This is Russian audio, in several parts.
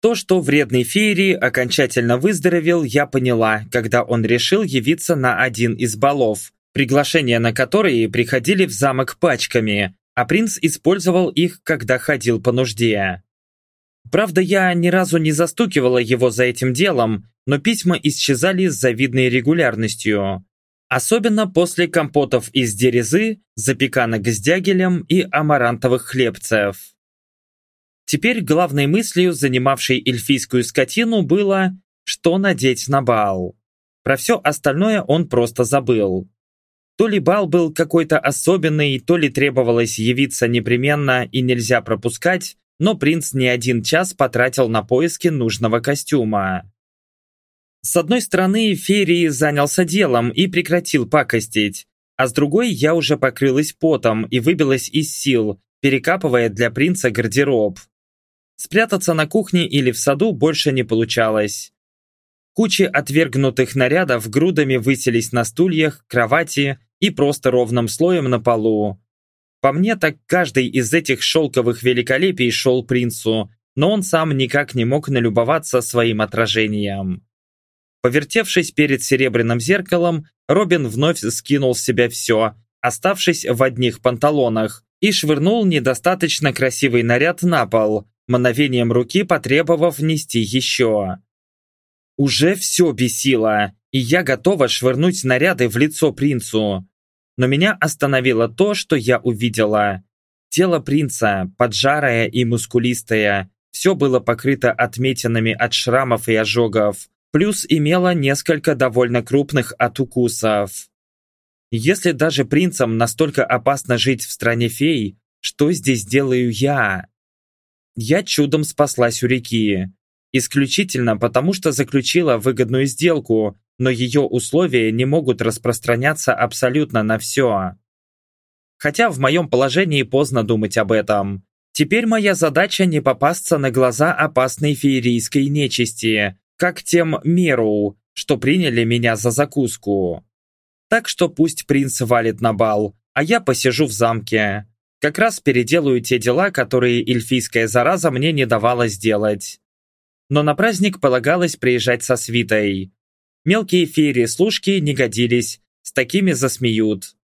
То, что вредный Фейри окончательно выздоровел, я поняла, когда он решил явиться на один из балов, приглашения на которые приходили в замок пачками, а принц использовал их, когда ходил по нужде. Правда, я ни разу не застукивала его за этим делом, но письма исчезали с завидной регулярностью. Особенно после компотов из дерезы, запеканок с дягелем и амарантовых хлебцев. Теперь главной мыслью, занимавшей эльфийскую скотину, было, что надеть на бал. Про все остальное он просто забыл. То ли бал был какой-то особенный, то ли требовалось явиться непременно и нельзя пропускать, но принц не один час потратил на поиски нужного костюма. С одной стороны, Ферри занялся делом и прекратил пакостить, а с другой я уже покрылась потом и выбилась из сил, перекапывая для принца гардероб. Спрятаться на кухне или в саду больше не получалось. Кучи отвергнутых нарядов грудами высились на стульях, кровати и просто ровным слоем на полу. По мне, так каждый из этих шелковых великолепий шел принцу, но он сам никак не мог налюбоваться своим отражением. Повертевшись перед серебряным зеркалом, Робин вновь скинул с себя все, оставшись в одних панталонах, и швырнул недостаточно красивый наряд на пол, мановением руки потребовав нести еще. Уже все бесило, и я готова швырнуть наряды в лицо принцу. Но меня остановило то, что я увидела. Тело принца, поджарое и мускулистое, все было покрыто отметинами от шрамов и ожогов, плюс имело несколько довольно крупных от укусов. Если даже принцам настолько опасно жить в стране фей, что здесь делаю я? Я чудом спаслась у реки. Исключительно потому, что заключила выгодную сделку, но ее условия не могут распространяться абсолютно на все. Хотя в моем положении поздно думать об этом. Теперь моя задача не попасться на глаза опасной феерийской нечисти, как тем Меру, что приняли меня за закуску. Так что пусть принц валит на бал, а я посижу в замке. Как раз переделаю те дела, которые эльфийская зараза мне не давала сделать. Но на праздник полагалось приезжать со свитой. Мелкие феери-служки не годились, с такими засмеют.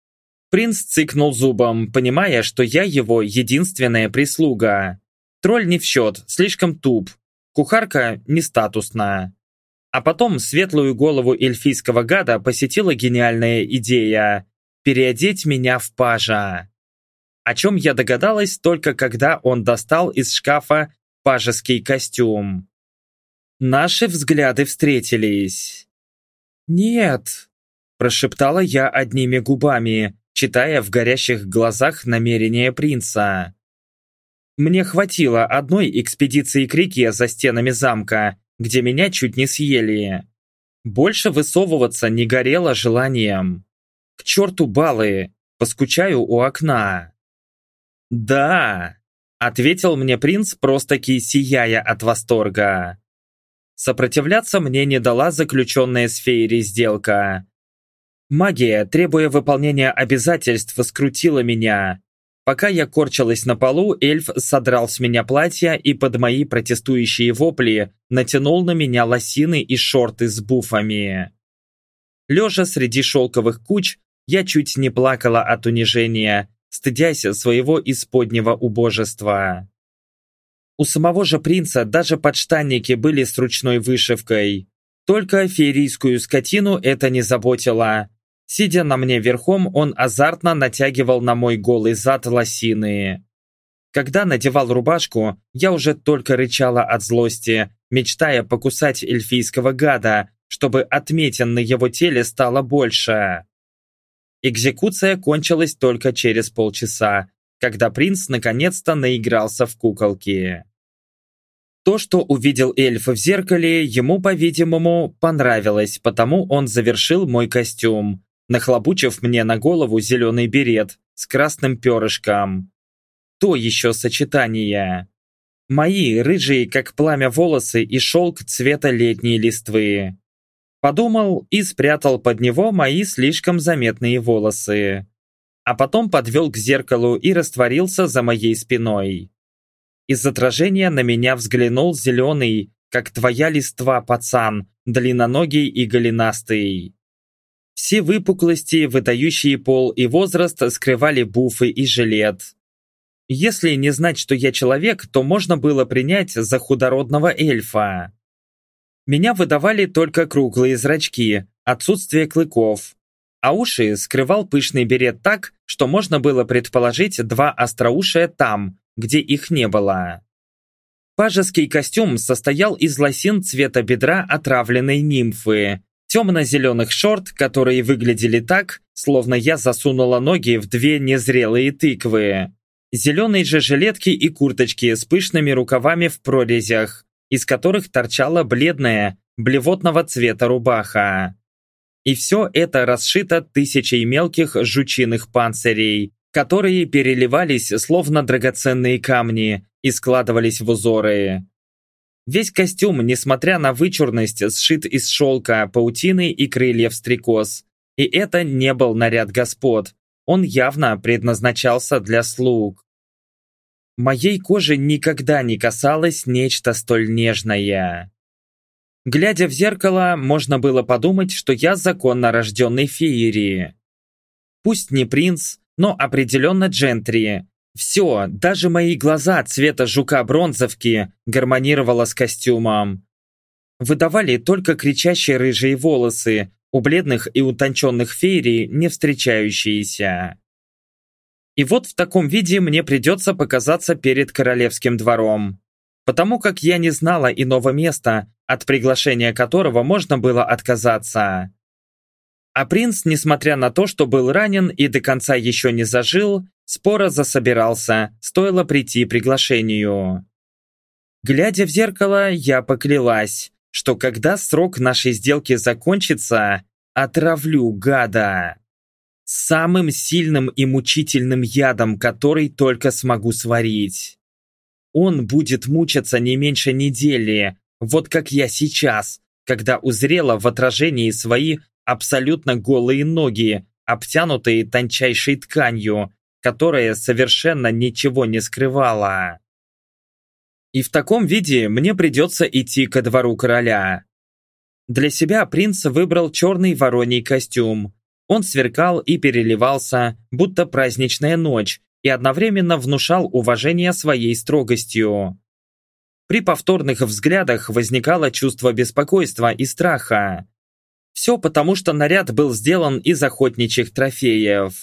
Принц цыкнул зубом, понимая, что я его единственная прислуга. Тролль не в счет, слишком туп. Кухарка не статусная. А потом светлую голову эльфийского гада посетила гениальная идея – переодеть меня в пажа о чем я догадалась только когда он достал из шкафа пажеский костюм. Наши взгляды встретились. «Нет», – прошептала я одними губами, читая в горящих глазах намерения принца. Мне хватило одной экспедиции к реке за стенами замка, где меня чуть не съели. Больше высовываться не горело желанием. К черту баллы, поскучаю у окна. «Да!» — ответил мне принц, просто-таки сияя от восторга. Сопротивляться мне не дала заключенная с Фейри сделка. Магия, требуя выполнения обязательств, скрутила меня. Пока я корчилась на полу, эльф содрал с меня платье и под мои протестующие вопли натянул на меня лосины и шорты с буфами. Лежа среди шелковых куч, я чуть не плакала от унижения, стыдясь своего исподнего убожества. У самого же принца даже подштанники были с ручной вышивкой. Только феерийскую скотину это не заботило. Сидя на мне верхом, он азартно натягивал на мой голый зад лосины. Когда надевал рубашку, я уже только рычала от злости, мечтая покусать эльфийского гада, чтобы отметин на его теле стало больше. Экзекуция кончилась только через полчаса, когда принц наконец-то наигрался в куколки. То, что увидел эльф в зеркале, ему, по-видимому, понравилось, потому он завершил мой костюм, нахлобучив мне на голову зеленый берет с красным перышком. То еще сочетание. Мои рыжие, как пламя волосы и шелк цвета летней листвы. Подумал и спрятал под него мои слишком заметные волосы. А потом подвел к зеркалу и растворился за моей спиной. Из отражения на меня взглянул зеленый, как твоя листва пацан, длинноногий и голенастый. Все выпуклости, выдающие пол и возраст, скрывали буфы и жилет. Если не знать, что я человек, то можно было принять за худородного эльфа. Меня выдавали только круглые зрачки, отсутствие клыков. А уши скрывал пышный берет так, что можно было предположить два остроушия там, где их не было. Пажеский костюм состоял из лосин цвета бедра отравленной нимфы, темно-зеленых шорт, которые выглядели так, словно я засунула ноги в две незрелые тыквы, зеленой же жилетки и курточки с пышными рукавами в прорезях, из которых торчала бледная, блевотного цвета рубаха. И все это расшито тысячей мелких жучиных панцирей, которые переливались словно драгоценные камни и складывались в узоры. Весь костюм, несмотря на вычурность, сшит из шелка, паутины и крыльев стрекоз. И это не был наряд господ. Он явно предназначался для слуг. Моей кожи никогда не касалось нечто столь нежное. Глядя в зеркало, можно было подумать, что я законно рожденный феерии. Пусть не принц, но определенно джентри. Все, даже мои глаза цвета жука-бронзовки гармонировало с костюмом. Выдавали только кричащие рыжие волосы, у бледных и утонченных феерий не встречающиеся. И вот в таком виде мне придется показаться перед королевским двором. Потому как я не знала иного места, от приглашения которого можно было отказаться. А принц, несмотря на то, что был ранен и до конца еще не зажил, споро засобирался, стоило прийти приглашению. Глядя в зеркало, я поклялась, что когда срок нашей сделки закончится, отравлю гада самым сильным и мучительным ядом, который только смогу сварить. Он будет мучиться не меньше недели, вот как я сейчас, когда узрела в отражении свои абсолютно голые ноги, обтянутые тончайшей тканью, которая совершенно ничего не скрывала. И в таком виде мне придется идти ко двору короля. Для себя принц выбрал черный вороний костюм, он сверкал и переливался, будто праздничная ночь, и одновременно внушал уважение своей строгостью. При повторных взглядах возникало чувство беспокойства и страха. Все потому, что наряд был сделан из охотничьих трофеев.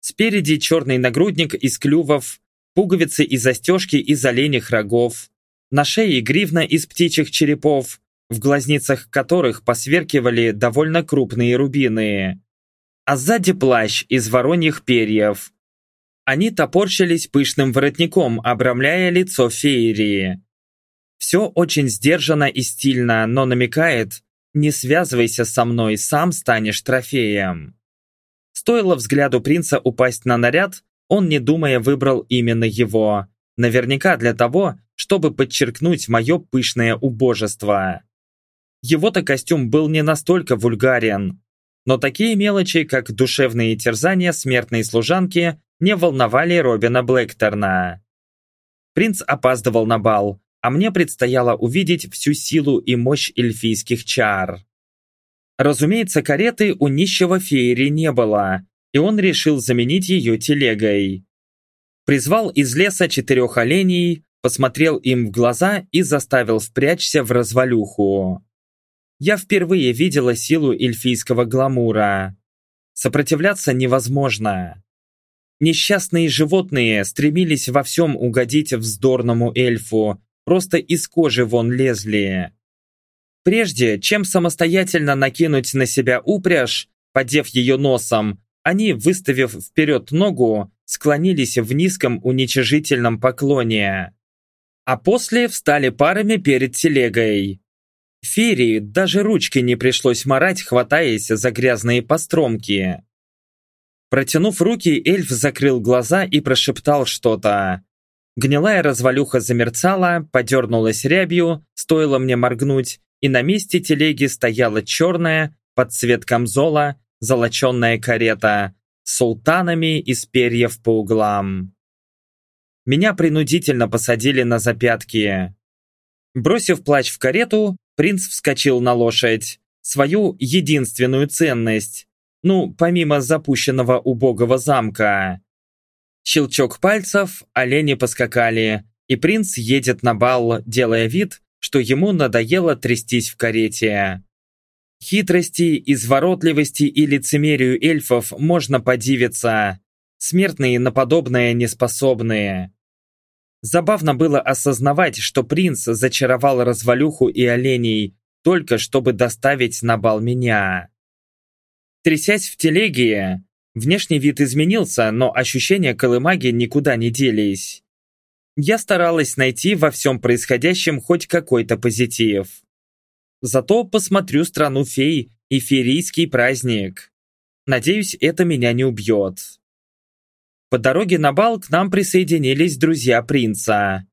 Спереди черный нагрудник из клювов, пуговицы и застежки из оленях рогов, на шее гривна из птичьих черепов, в глазницах которых посверкивали довольно крупные рубины а сзади плащ из вороньих перьев. Они топорщились пышным воротником, обрамляя лицо феерии. Все очень сдержанно и стильно, но намекает «Не связывайся со мной, сам станешь трофеем». Стоило взгляду принца упасть на наряд, он, не думая, выбрал именно его. Наверняка для того, чтобы подчеркнуть мое пышное убожество. Его-то костюм был не настолько вульгарен, но такие мелочи, как душевные терзания смертной служанки, не волновали Робина Блэкторна. Принц опаздывал на бал, а мне предстояло увидеть всю силу и мощь эльфийских чар. Разумеется, кареты у нищего феери не было, и он решил заменить ее телегой. Призвал из леса четырех оленей, посмотрел им в глаза и заставил впрячься в развалюху я впервые видела силу эльфийского гламура. Сопротивляться невозможно. Несчастные животные стремились во всем угодить вздорному эльфу, просто из кожи вон лезли. Прежде чем самостоятельно накинуть на себя упряжь, подев ее носом, они, выставив вперед ногу, склонились в низком уничижительном поклоне. А после встали парами перед телегой. Ферии даже ручки не пришлось морать, хватаясь за грязные постромки. Протянув руки, эльф закрыл глаза и прошептал что-то. Гнилая развалюха замерцала, подернулась рябью, стоило мне моргнуть, и на месте телеги стояла черная, под цвет камзола, золоченная карета с султанами из перьев по углам. меня принудительно посадили на запятки. Бросив плащ в карету, принц вскочил на лошадь, свою единственную ценность, ну, помимо запущенного убогого замка. Щелчок пальцев, олени поскакали, и принц едет на бал, делая вид, что ему надоело трястись в карете. Хитрости, изворотливости и лицемерию эльфов можно подивиться. Смертные на подобное не способны. Забавно было осознавать, что принц зачаровал развалюху и оленей, только чтобы доставить на бал меня. Трясясь в телеге, внешний вид изменился, но ощущения колымаги никуда не делись. Я старалась найти во всем происходящем хоть какой-то позитив. Зато посмотрю страну фей и феерийский праздник. Надеюсь, это меня не убьет. По дороге на бал к нам присоединились друзья принца.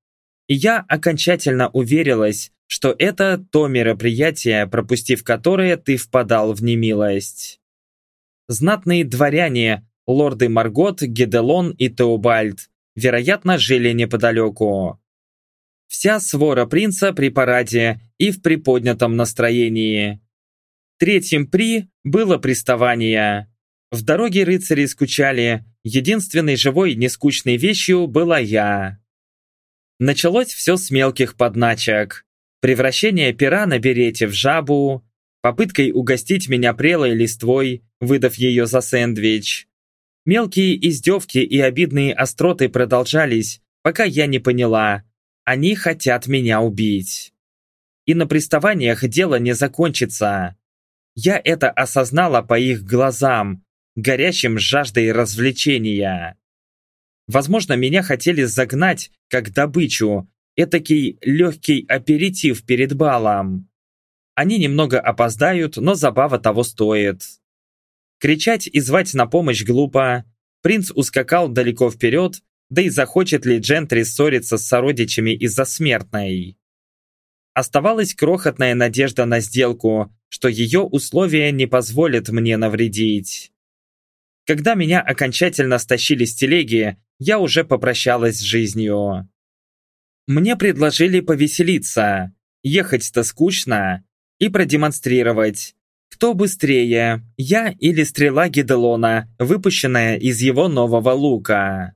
И я окончательно уверилась, что это то мероприятие, пропустив которое ты впадал в немилость. Знатные дворяне, лорды Маргот, Геделон и Теобальд, вероятно, жили неподалеку. Вся свора принца при параде и в приподнятом настроении. Третьим при было приставание. В дороге рыцари скучали, единственной живой нескучной вещью была я. Началось все с мелких подначек. Превращение пера на берете в жабу, попыткой угостить меня прелой листвой, выдав ее за сэндвич. Мелкие издевки и обидные остроты продолжались, пока я не поняла. Они хотят меня убить. И на приставаниях дело не закончится. Я это осознала по их глазам, горящим жаждой развлечения. Возможно, меня хотели загнать, как добычу, этакий легкий аперитив перед балом. Они немного опоздают, но забава того стоит. Кричать и звать на помощь глупо. Принц ускакал далеко вперед, да и захочет ли Джентри ссориться с сородичами из-за смертной. Оставалась крохотная надежда на сделку, что ее условия не позволят мне навредить. Когда меня окончательно стащили с телеги, я уже попрощалась с жизнью. Мне предложили повеселиться, ехать-то скучно, и продемонстрировать, кто быстрее, я или стрела Гиделона, выпущенная из его нового лука.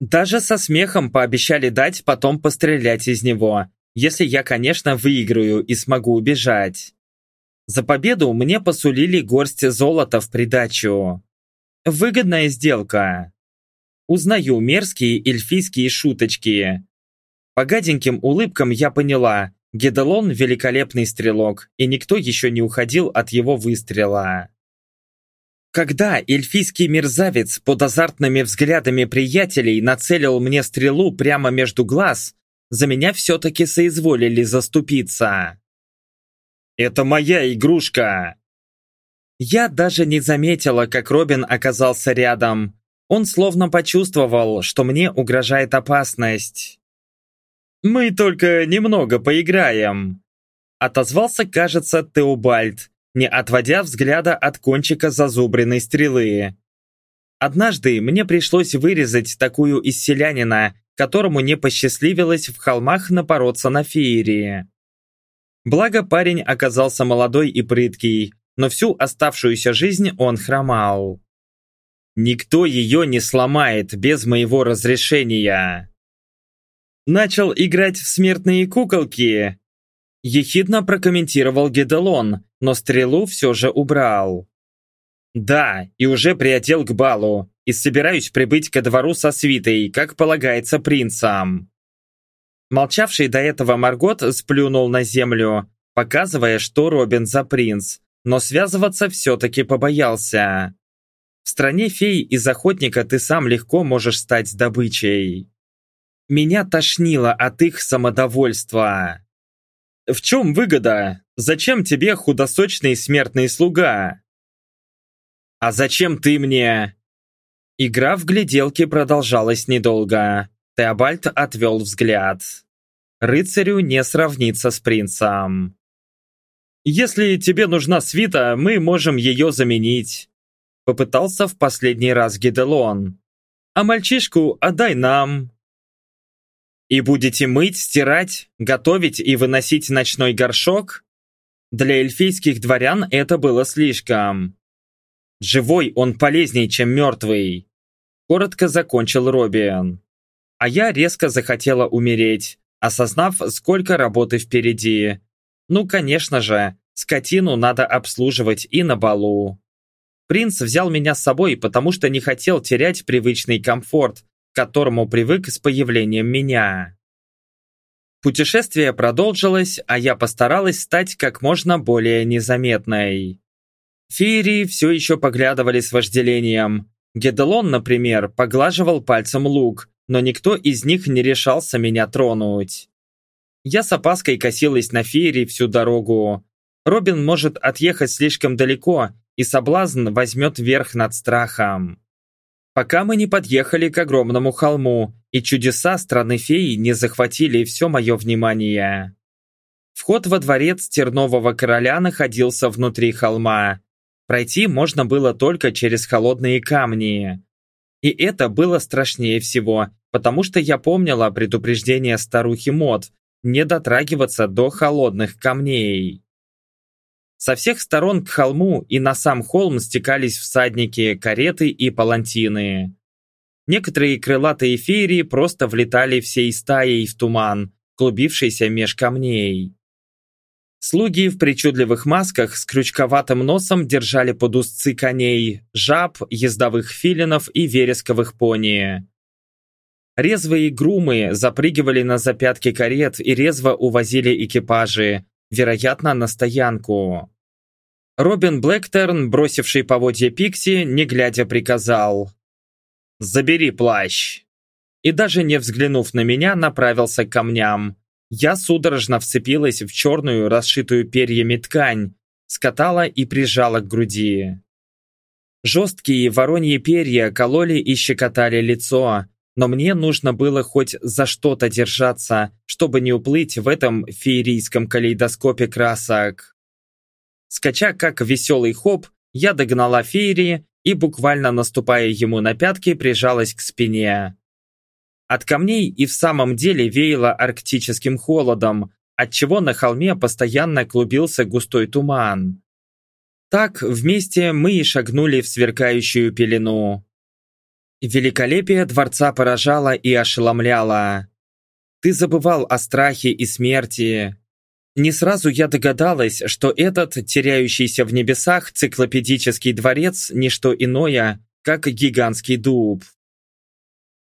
Даже со смехом пообещали дать потом пострелять из него, если я, конечно, выиграю и смогу убежать. За победу мне посулили горсть золота в придачу. Выгодная сделка. Узнаю мерзкие эльфийские шуточки. По гаденьким улыбкам я поняла, Гедалон – великолепный стрелок, и никто еще не уходил от его выстрела. Когда эльфийский мерзавец под азартными взглядами приятелей нацелил мне стрелу прямо между глаз, за меня все-таки соизволили заступиться. «Это моя игрушка!» Я даже не заметила, как Робин оказался рядом. Он словно почувствовал, что мне угрожает опасность. «Мы только немного поиграем», — отозвался, кажется, Теобальд, не отводя взгляда от кончика зазубренной стрелы. Однажды мне пришлось вырезать такую из селянина, которому не посчастливилось в холмах напороться на феерии. Благо парень оказался молодой и прыткий, но всю оставшуюся жизнь он хромал. Никто ее не сломает без моего разрешения. Начал играть в смертные куколки. Ехидно прокомментировал Гедалон, но стрелу все же убрал. Да, и уже приодел к балу, и собираюсь прибыть ко двору со свитой, как полагается принцам. Молчавший до этого Маргот сплюнул на землю, показывая, что Робин за принц, но связываться все-таки побоялся. В стране фей из охотника ты сам легко можешь стать добычей. Меня тошнило от их самодовольства. В чем выгода? Зачем тебе худосочный смертный слуга? А зачем ты мне? Игра в гляделки продолжалась недолго. Теобальд отвел взгляд. Рыцарю не сравниться с принцем. «Если тебе нужна свита, мы можем ее заменить», попытался в последний раз Гиделон. «А мальчишку отдай нам, И будете мыть, стирать, готовить и выносить ночной горшок? Для эльфийских дворян это было слишком. Живой он полезнее, чем мертвый. Коротко закончил Робин. А я резко захотела умереть, осознав, сколько работы впереди. Ну, конечно же, скотину надо обслуживать и на балу. Принц взял меня с собой, потому что не хотел терять привычный комфорт, к которому привык с появлением меня. Путешествие продолжилось, а я постаралась стать как можно более незаметной. Феерии все еще поглядывали с вожделением. Геделон, например, поглаживал пальцем лук, но никто из них не решался меня тронуть. Я с опаской косилась на Феерии всю дорогу. Робин может отъехать слишком далеко, и соблазн возьмет верх над страхом. Пока мы не подъехали к огромному холму, и чудеса страны феи не захватили все мое внимание. Вход во дворец Тернового короля находился внутри холма. Пройти можно было только через холодные камни. И это было страшнее всего, потому что я помнила предупреждение старухи Мод не дотрагиваться до холодных камней. Со всех сторон к холму и на сам холм стекались всадники, кареты и палантины. Некоторые крылатые феерии просто влетали всей стаей в туман, клубившийся меж камней. Слуги в причудливых масках с крючковатым носом держали под узцы коней, жаб, ездовых филинов и вересковых пони. Резвые грумы запрыгивали на запятки карет и резво увозили экипажи, вероятно, на стоянку. Робин Блэктерн, бросивший поводья Пикси, не глядя приказал «Забери плащ!» И даже не взглянув на меня, направился к камням. Я судорожно вцепилась в черную, расшитую перьями ткань, скатала и прижала к груди. Жесткие вороньи перья кололи и щекотали лицо, но мне нужно было хоть за что-то держаться, чтобы не уплыть в этом феерийском калейдоскопе красок. Скача как веселый хоп, я догнала феерии и, буквально наступая ему на пятки, прижалась к спине. От камней и в самом деле веяло арктическим холодом, отчего на холме постоянно клубился густой туман. Так вместе мы и шагнули в сверкающую пелену. Великолепие дворца поражало и ошеломляло. Ты забывал о страхе и смерти. Не сразу я догадалась, что этот, теряющийся в небесах, циклопедический дворец – не что иное, как гигантский дуб.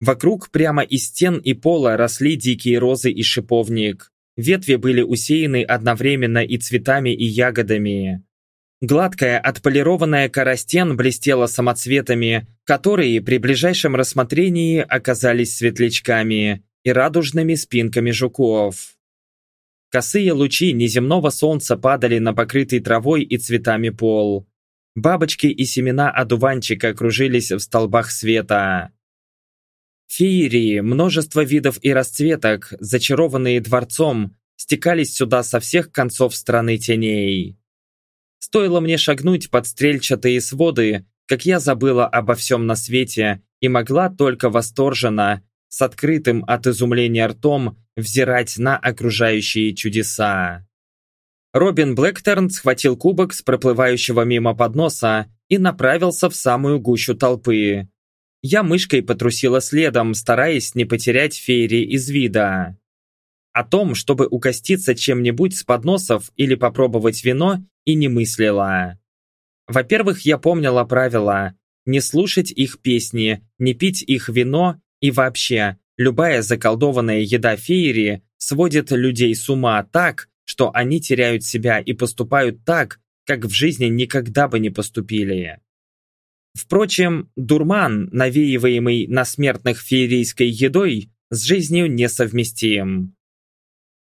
Вокруг прямо из стен и пола росли дикие розы и шиповник. Ветви были усеяны одновременно и цветами, и ягодами. Гладкая отполированная кора стен блестела самоцветами, которые при ближайшем рассмотрении оказались светлячками и радужными спинками жуков. Косые лучи неземного солнца падали на покрытый травой и цветами пол. Бабочки и семена одуванчика кружились в столбах света. Феерии, множество видов и расцветок, зачарованные дворцом, стекались сюда со всех концов страны теней. Стоило мне шагнуть под стрельчатые своды, как я забыла обо всем на свете и могла только восторженно, с открытым от изумления ртом, взирать на окружающие чудеса. Робин Блэктерн схватил кубок с проплывающего мимо подноса и направился в самую гущу толпы. Я мышкой потрусила следом, стараясь не потерять феери из вида. О том, чтобы угоститься чем-нибудь с подносов или попробовать вино, и не мыслила. Во-первых, я помнила правила не слушать их песни, не пить их вино и вообще, любая заколдованная еда феерии сводит людей с ума так, что они теряют себя и поступают так, как в жизни никогда бы не поступили. Впрочем, дурман, навеиваемый на смертных феерийской едой, с жизнью несовместим.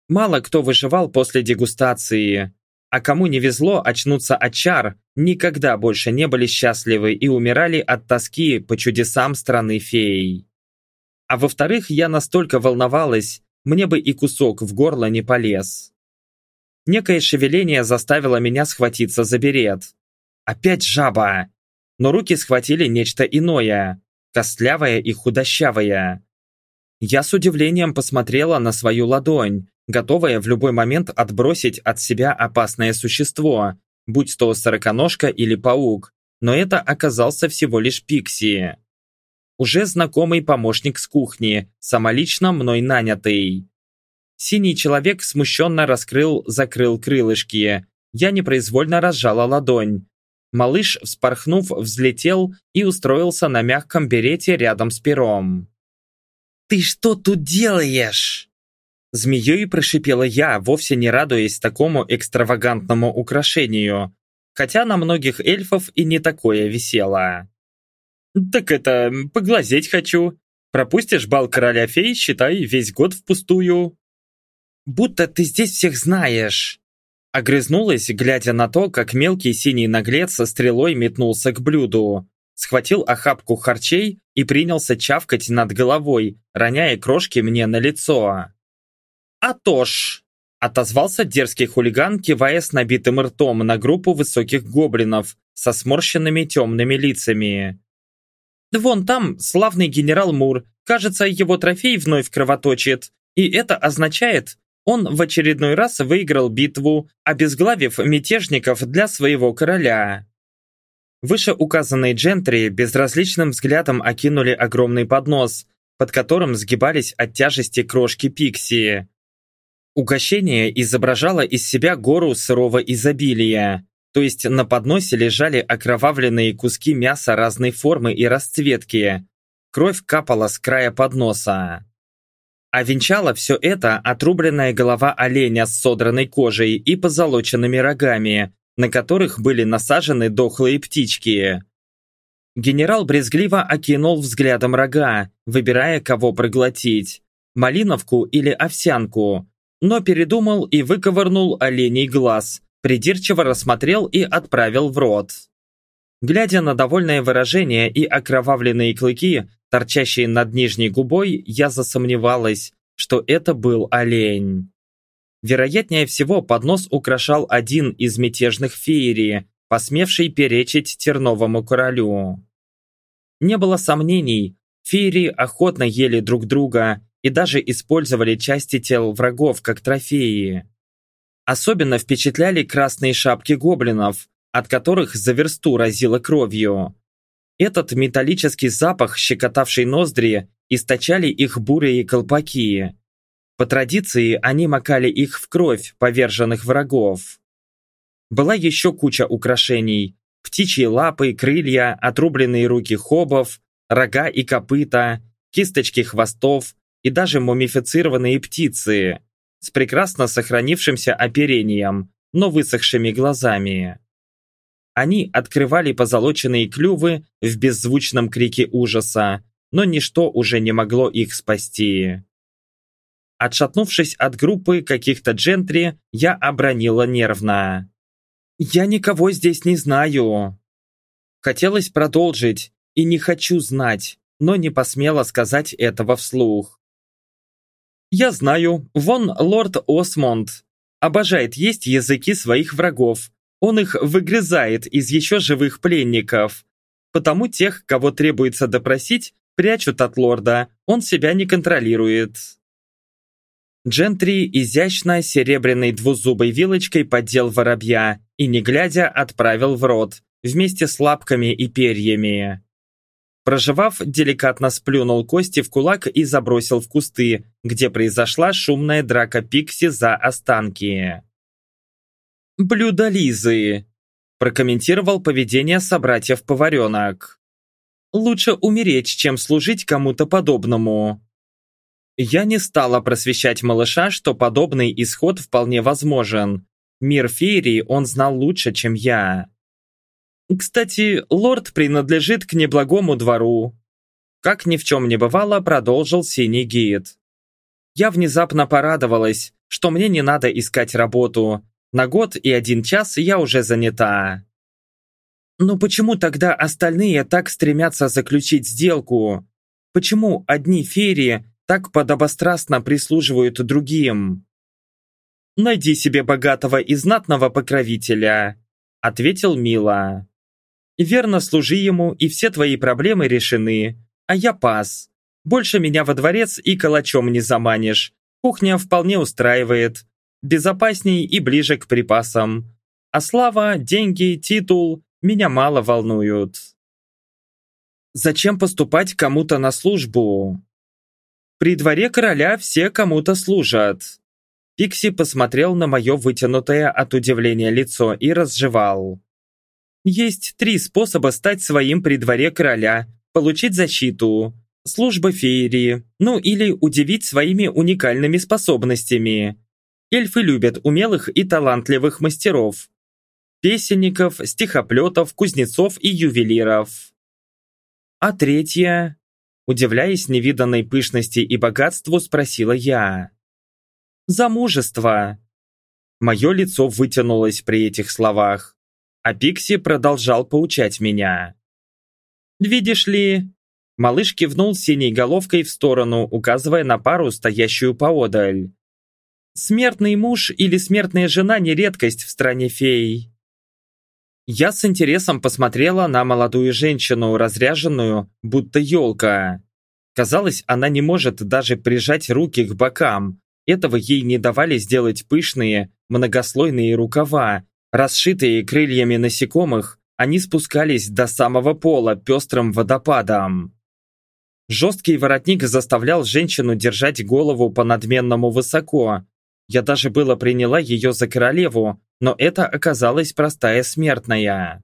Мало кто выживал после дегустации, а кому не везло очнуться от чар, никогда больше не были счастливы и умирали от тоски по чудесам страны фей. А во-вторых, я настолько волновалась, мне бы и кусок в горло не полез. Некое шевеление заставило меня схватиться за берет. Опять жаба! Но руки схватили нечто иное, костлявое и худощавое. Я с удивлением посмотрела на свою ладонь, готовая в любой момент отбросить от себя опасное существо, будь то сороконожка или паук, но это оказался всего лишь Пикси. Уже знакомый помощник с кухни, самолично мной нанятый. Синий человек смущенно раскрыл-закрыл крылышки. Я непроизвольно разжала ладонь. Малыш, вспорхнув, взлетел и устроился на мягком берете рядом с пером. «Ты что тут делаешь?» Змеей прошипела я, вовсе не радуясь такому экстравагантному украшению, хотя на многих эльфов и не такое висело. «Так это, поглазеть хочу. Пропустишь бал короля фей, считай, весь год впустую». «Будто ты здесь всех знаешь!» Огрызнулась, глядя на то, как мелкий синий наглец со стрелой метнулся к блюду. Схватил охапку харчей и принялся чавкать над головой, роняя крошки мне на лицо. «А то ж!» – отозвался дерзкий хулиган, кивая с набитым ртом на группу высоких гоблинов со сморщенными темными лицами. «Вон там славный генерал Мур, кажется, его трофей вновь кровоточит, и это означает, он в очередной раз выиграл битву, обезглавив мятежников для своего короля». Вышеуказанные джентри безразличным взглядом окинули огромный поднос, под которым сгибались от тяжести крошки пикси. Угощение изображало из себя гору сырого изобилия, то есть на подносе лежали окровавленные куски мяса разной формы и расцветки. Кровь капала с края подноса. А венчала все это отрубленная голова оленя с содранной кожей и позолоченными рогами, на которых были насажены дохлые птички. Генерал брезгливо окинул взглядом рога, выбирая, кого проглотить – малиновку или овсянку, но передумал и выковырнул оленей глаз, придирчиво рассмотрел и отправил в рот. Глядя на довольное выражение и окровавленные клыки, торчащие над нижней губой, я засомневалась, что это был олень. Вероятнее всего, поднос украшал один из мятежных феерии, посмевший перечить терновому королю. Не было сомнений, феерии охотно ели друг друга, и даже использовали части тел врагов как трофеи. Особенно впечатляли красные шапки гоблинов, от которых за версту разило кровью. Этот металлический запах, щекотавший ноздри, источали их бурые колпаки. По традиции они макали их в кровь поверженных врагов. Была еще куча украшений. Птичьи лапы, крылья, отрубленные руки хобов, рога и копыта, кисточки хвостов, и даже мумифицированные птицы с прекрасно сохранившимся оперением, но высохшими глазами. Они открывали позолоченные клювы в беззвучном крике ужаса, но ничто уже не могло их спасти. Отшатнувшись от группы каких-то джентри, я обронила нервно. «Я никого здесь не знаю». Хотелось продолжить, и не хочу знать, но не посмела сказать этого вслух. Я знаю, вон лорд Осмонд. Обожает есть языки своих врагов. Он их выгрызает из еще живых пленников. Потому тех, кого требуется допросить, прячут от лорда, он себя не контролирует. Джентри изящно серебряной двузубой вилочкой поддел воробья и, не глядя, отправил в рот, вместе с лапками и перьями. Проживав, деликатно сплюнул кости в кулак и забросил в кусты, где произошла шумная драка Пикси за останки. «Блюдо Лизы», – прокомментировал поведение собратьев-поваренок. «Лучше умереть, чем служить кому-то подобному». Я не стала просвещать малыша, что подобный исход вполне возможен. Мир феерии он знал лучше, чем я. Кстати, лорд принадлежит к неблагому двору. Как ни в чем не бывало, продолжил синий гид. Я внезапно порадовалась, что мне не надо искать работу. На год и один час я уже занята. Но почему тогда остальные так стремятся заключить сделку? Почему одни феи так подобострастно прислуживают другим? «Найди себе богатого и знатного покровителя», — ответил Мила. Верно служи ему, и все твои проблемы решены. А я пас. Больше меня во дворец и калачом не заманишь. Кухня вполне устраивает. Безопасней и ближе к припасам. А слава, деньги, титул меня мало волнуют. Зачем поступать кому-то на службу? При дворе короля все кому-то служат. Пикси посмотрел на мое вытянутое от удивления лицо и разжевал. Есть три способа стать своим при дворе короля, получить защиту, служба феерии, ну или удивить своими уникальными способностями. Эльфы любят умелых и талантливых мастеров. Песенников, стихоплетов, кузнецов и ювелиров. А третья, удивляясь невиданной пышности и богатству, спросила я. Замужество. Мое лицо вытянулось при этих словах, а Пикси продолжал поучать меня. «Видишь ли, Малыш кивнул синей головкой в сторону, указывая на пару, стоящую поодаль. «Смертный муж или смертная жена не редкость в стране фей». Я с интересом посмотрела на молодую женщину, разряженную, будто елка. Казалось, она не может даже прижать руки к бокам. Этого ей не давали сделать пышные, многослойные рукава, расшитые крыльями насекомых, они спускались до самого пола пестрым водопадом. Жесткий воротник заставлял женщину держать голову по-надменному высоко. Я даже было приняла ее за королеву, но это оказалась простая смертная.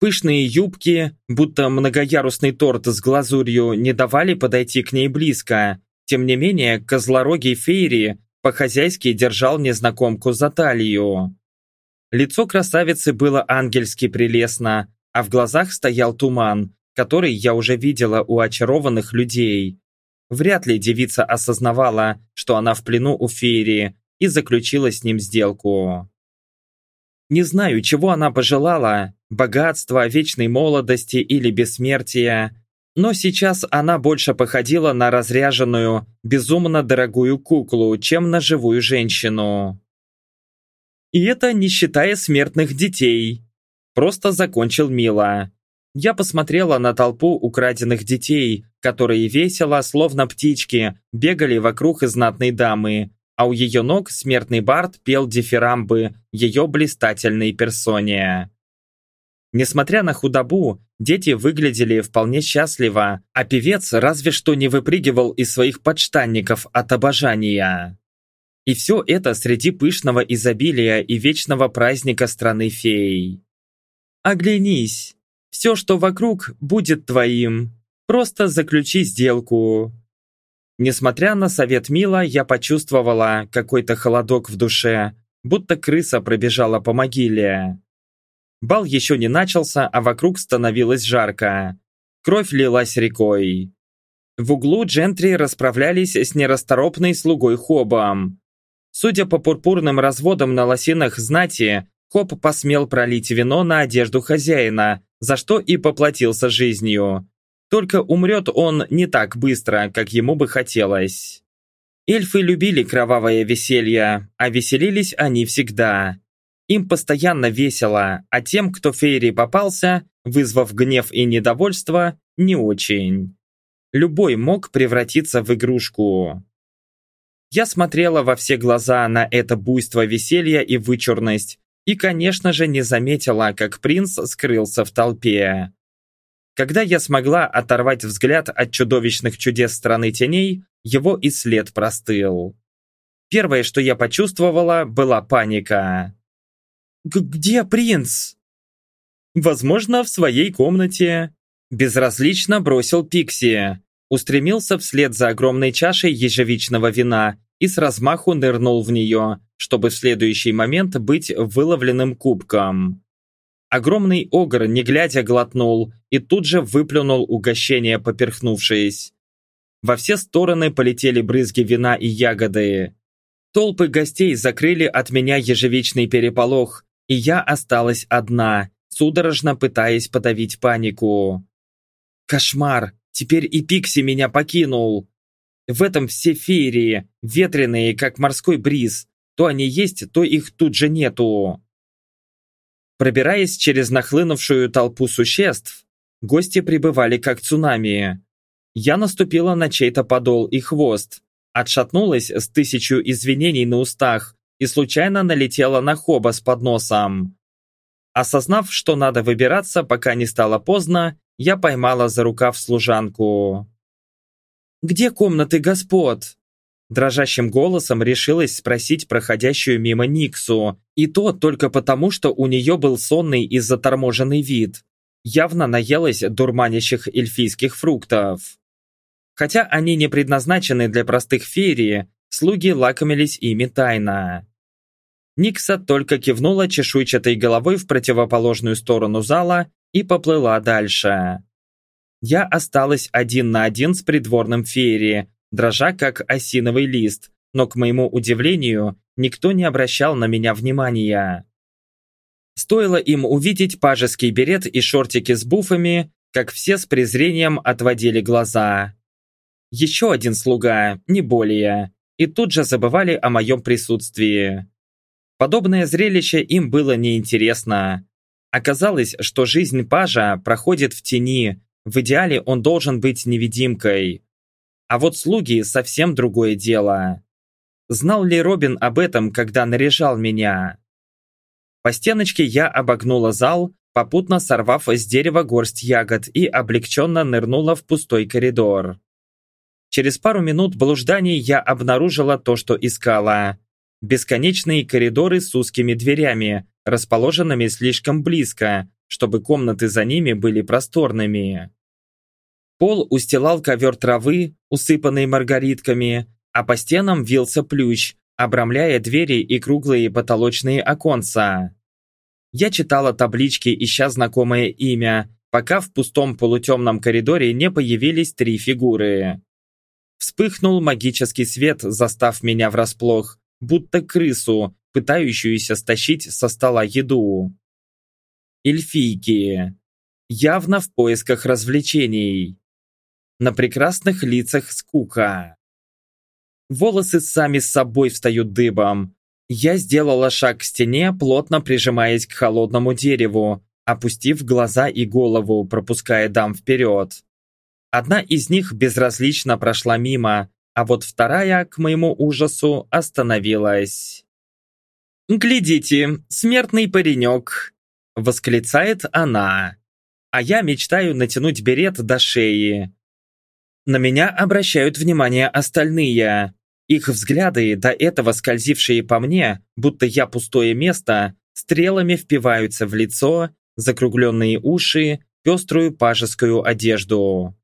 Пышные юбки, будто многоярусный торт с глазурью, не давали подойти к ней близко. Тем не менее, козлорогий Фейри по-хозяйски держал незнакомку за талию. Лицо красавицы было ангельски прелестно, а в глазах стоял туман, который я уже видела у очарованных людей. Вряд ли девица осознавала, что она в плену у Феерии и заключила с ним сделку. Не знаю, чего она пожелала, богатства, вечной молодости или бессмертия, но сейчас она больше походила на разряженную, безумно дорогую куклу, чем на живую женщину. И это не считая смертных детей. Просто закончил Мила. Я посмотрела на толпу украденных детей, которые весело, словно птички, бегали вокруг знатной дамы, а у ее ног смертный бард пел дифирамбы ее блистательной персоне. Несмотря на худобу, дети выглядели вполне счастливо, а певец разве что не выпрыгивал из своих подштанников от обожания. И все это среди пышного изобилия и вечного праздника страны фей. «Оглянись!» Все, что вокруг, будет твоим. Просто заключи сделку». Несмотря на совет Мила, я почувствовала какой-то холодок в душе, будто крыса пробежала по могиле. Бал еще не начался, а вокруг становилось жарко. Кровь лилась рекой. В углу джентри расправлялись с нерасторопной слугой Хобом. Судя по пурпурным разводам на лосинах знати, Хоб посмел пролить вино на одежду хозяина, за что и поплатился жизнью. Только умрет он не так быстро, как ему бы хотелось. Эльфы любили кровавое веселье, а веселились они всегда. Им постоянно весело, а тем, кто Фейри попался, вызвав гнев и недовольство, не очень. Любой мог превратиться в игрушку. Я смотрела во все глаза на это буйство веселья и вычурность, и, конечно же, не заметила, как принц скрылся в толпе. Когда я смогла оторвать взгляд от чудовищных чудес страны теней, его и след простыл. Первое, что я почувствовала, была паника. «Где принц?» «Возможно, в своей комнате». Безразлично бросил Пикси. Устремился вслед за огромной чашей ежевичного вина и с размаху нырнул в нее, чтобы в следующий момент быть выловленным кубком. Огромный огр, не глядя, глотнул и тут же выплюнул угощение, поперхнувшись. Во все стороны полетели брызги вина и ягоды. Толпы гостей закрыли от меня ежевичный переполох, и я осталась одна, судорожно пытаясь подавить панику. Кошмар! Теперь и Пикси меня покинул! В этом все феерии, ветреные, как морской бриз. То они есть, то их тут же нету. Пробираясь через нахлынувшую толпу существ, гости прибывали как цунами. Я наступила на чей-то подол и хвост, отшатнулась с тысячу извинений на устах и случайно налетела на хоба с подносом. Осознав, что надо выбираться, пока не стало поздно, я поймала за рукав служанку. «Где комнаты господ?» Дрожащим голосом решилась спросить проходящую мимо Никсу, и то только потому, что у нее был сонный и заторможенный вид. Явно наелась дурманящих эльфийских фруктов. Хотя они не предназначены для простых феерии, слуги лакомились ими тайно. Никса только кивнула чешуйчатой головой в противоположную сторону зала и поплыла дальше. Я осталась один на один с придворным феери, дрожа как осиновый лист, но, к моему удивлению, никто не обращал на меня внимания. Стоило им увидеть пажеский берет и шортики с буфами, как все с презрением отводили глаза. Еще один слуга, не более, и тут же забывали о моем присутствии. Подобное зрелище им было неинтересно. Оказалось, что жизнь пажа проходит в тени, в идеале он должен быть невидимкой. А вот слуги совсем другое дело. Знал ли Робин об этом, когда наряжал меня? По стеночке я обогнула зал, попутно сорвав с дерева горсть ягод и облегченно нырнула в пустой коридор. Через пару минут блужданий я обнаружила то, что искала. Бесконечные коридоры с узкими дверями, расположенными слишком близко, чтобы комнаты за ними были просторными. Пол устилал ковер травы, усыпанный маргаритками, а по стенам вился плющ, обрамляя двери и круглые потолочные оконца. Я читала таблички, ища знакомое имя, пока в пустом полутемном коридоре не появились три фигуры. Вспыхнул магический свет, застав меня врасплох, будто крысу, пытающуюся стащить со стола еду. Эльфийки. Явно в поисках развлечений. На прекрасных лицах скука. Волосы сами с собой встают дыбом. Я сделала шаг к стене, плотно прижимаясь к холодному дереву, опустив глаза и голову, пропуская дам вперед. Одна из них безразлично прошла мимо, а вот вторая, к моему ужасу, остановилась. «Глядите, смертный паренек!» — восклицает она. А я мечтаю натянуть берет до шеи, на меня обращают внимание остальные. Их взгляды, до этого скользившие по мне, будто я пустое место, стрелами впиваются в лицо, закругленные уши, пеструю пажескую одежду.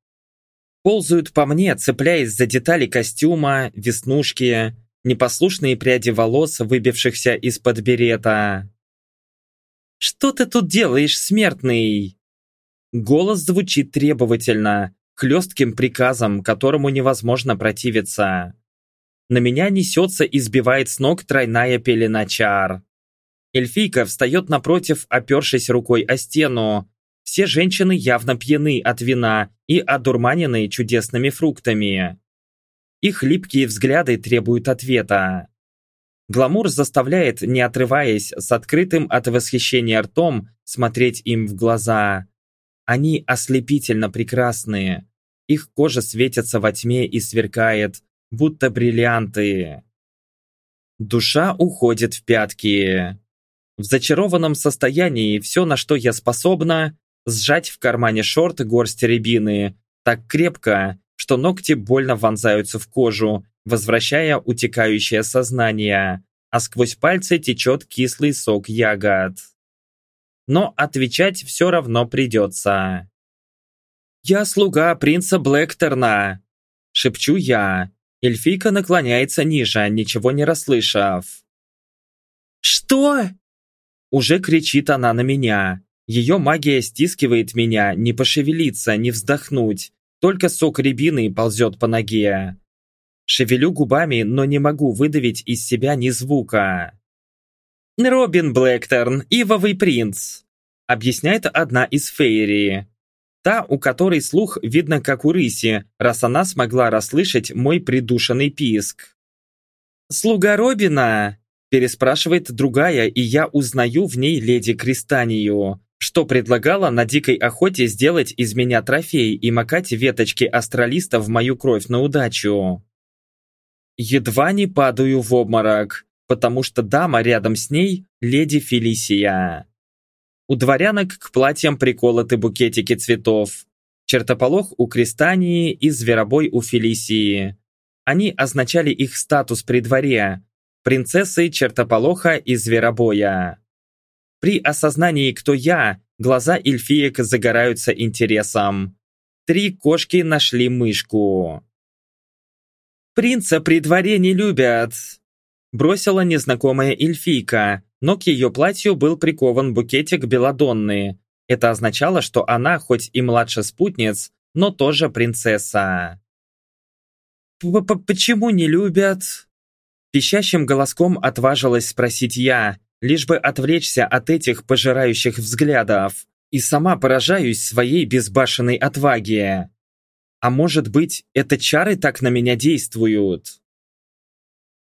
Ползают по мне, цепляясь за детали костюма, веснушки, непослушные пряди волос, выбившихся из-под берета. «Что ты тут делаешь, смертный?» Голос звучит требовательно, хлестким приказам, которому невозможно противиться. На меня несется и сбивает с ног тройная пелена чар. Эльфийка встает напротив, опершись рукой о стену. Все женщины явно пьяны от вина и одурманены чудесными фруктами. Их липкие взгляды требуют ответа. Гламур заставляет, не отрываясь, с открытым от восхищения ртом, смотреть им в глаза. Они ослепительно прекрасные. Их кожа светится во тьме и сверкает, будто бриллианты. Душа уходит в пятки. В зачарованном состоянии все, на что я способна, сжать в кармане шорт горсть рябины, так крепко, что ногти больно вонзаются в кожу, возвращая утекающее сознание, а сквозь пальцы течет кислый сок ягод но отвечать все равно придется. «Я слуга принца Блэкторна!» Шепчу я. Эльфийка наклоняется ниже, ничего не расслышав. «Что?» Уже кричит она на меня. Ее магия стискивает меня, не пошевелиться, не вздохнуть. Только сок рябины ползет по ноге. Шевелю губами, но не могу выдавить из себя ни звука. «Робин Блэкторн, Ивовый принц», объясняет одна из фейри. Та, у которой слух видно как у рыси, раз она смогла расслышать мой придушенный писк. «Слуга Робина?» переспрашивает другая, и я узнаю в ней леди Кристанию. Что предлагала на дикой охоте сделать из меня трофей и макать веточки астралиста в мою кровь на удачу. Едва не падаю в обморок, потому что дама рядом с ней – леди Фелисия. У дворянок к платьям приколоты букетики цветов. Чертополох у Кристании и зверобой у Фелисии. Они означали их статус при дворе. Принцессы Чертополоха и Зверобоя. При осознании, кто я, глаза эльфиек загораются интересом. Три кошки нашли мышку. «Принца при дворе не любят!» Бросила незнакомая эльфийка, но к ее платью был прикован букетик Беладонны. Это означало, что она хоть и младше спутниц, но тоже принцесса. П -п «Почему не любят?» Пищащим голоском отважилась спросить я, лишь бы отвлечься от этих пожирающих взглядов, и сама поражаюсь своей безбашенной отваге. А может быть, это чары так на меня действуют?